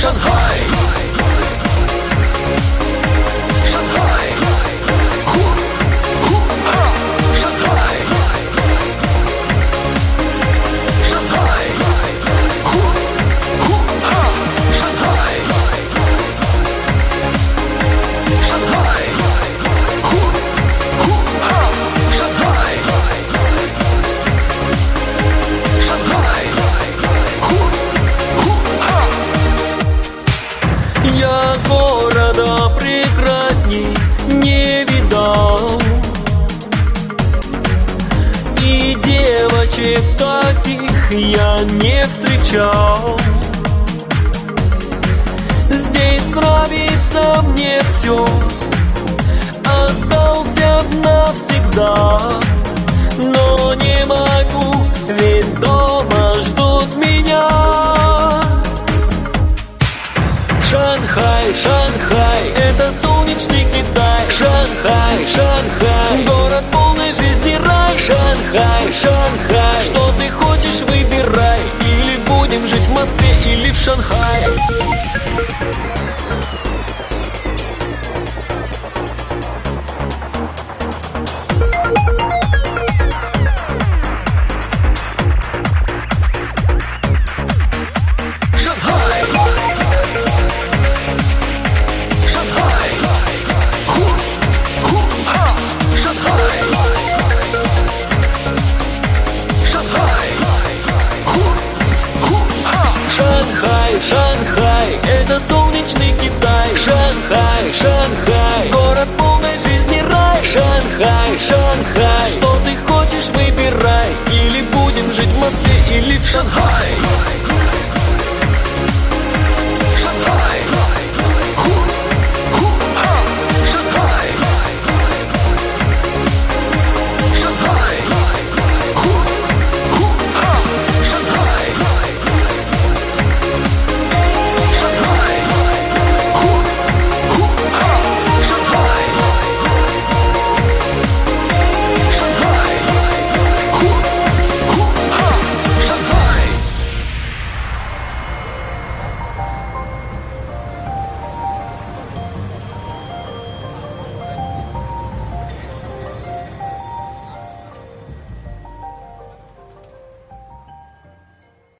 伤害。Я города прекрасней не видал. И девочек таких я не встречал. Здесь нравится мне все Остался навсегда. Шанхай. Это солнечный Китай. Шанхай, Шанхай. Город полной жизни рай. Шанхай, Шанхай. lives on high.